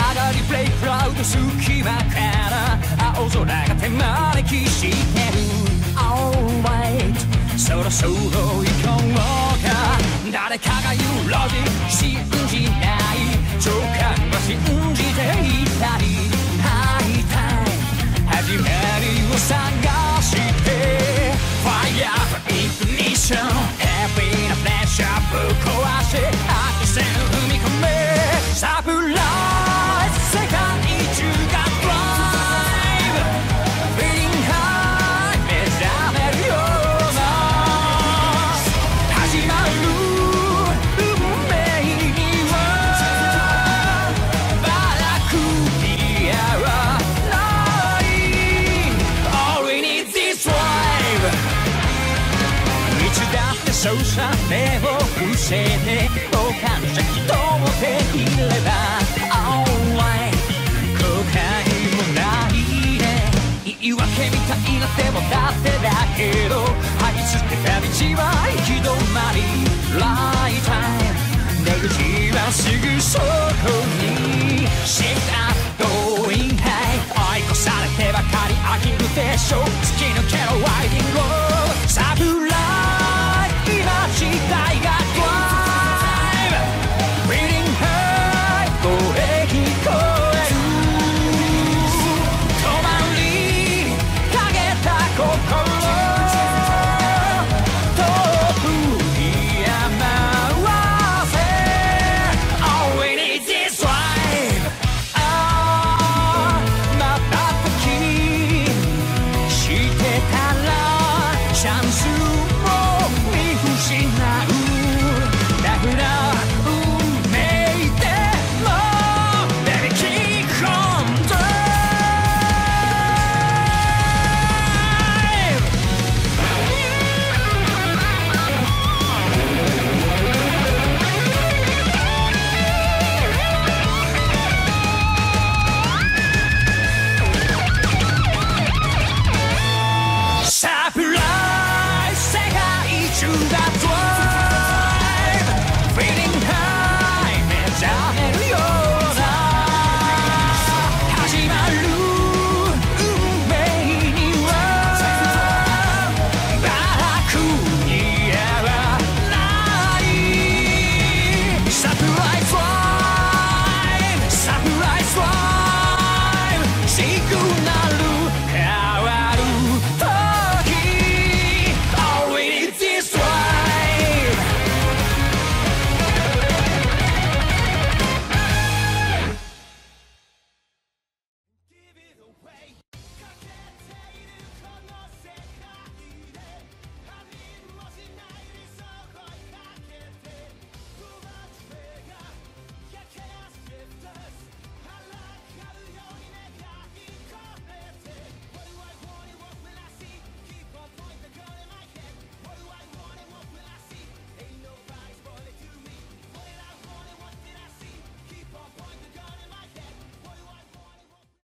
と隙間から青空が手招きしてる Alright そろそろ行こうか誰かが言うロジック信じない直感 勝者目を伏せて傍観者人をできれば Alright 後悔もない。ね言い。訳みたい。なでもだってだけど愛してた道は行き止まりライタイム出口はすぐそこに Shift up going high 愛こされてばかり飽きるでしょ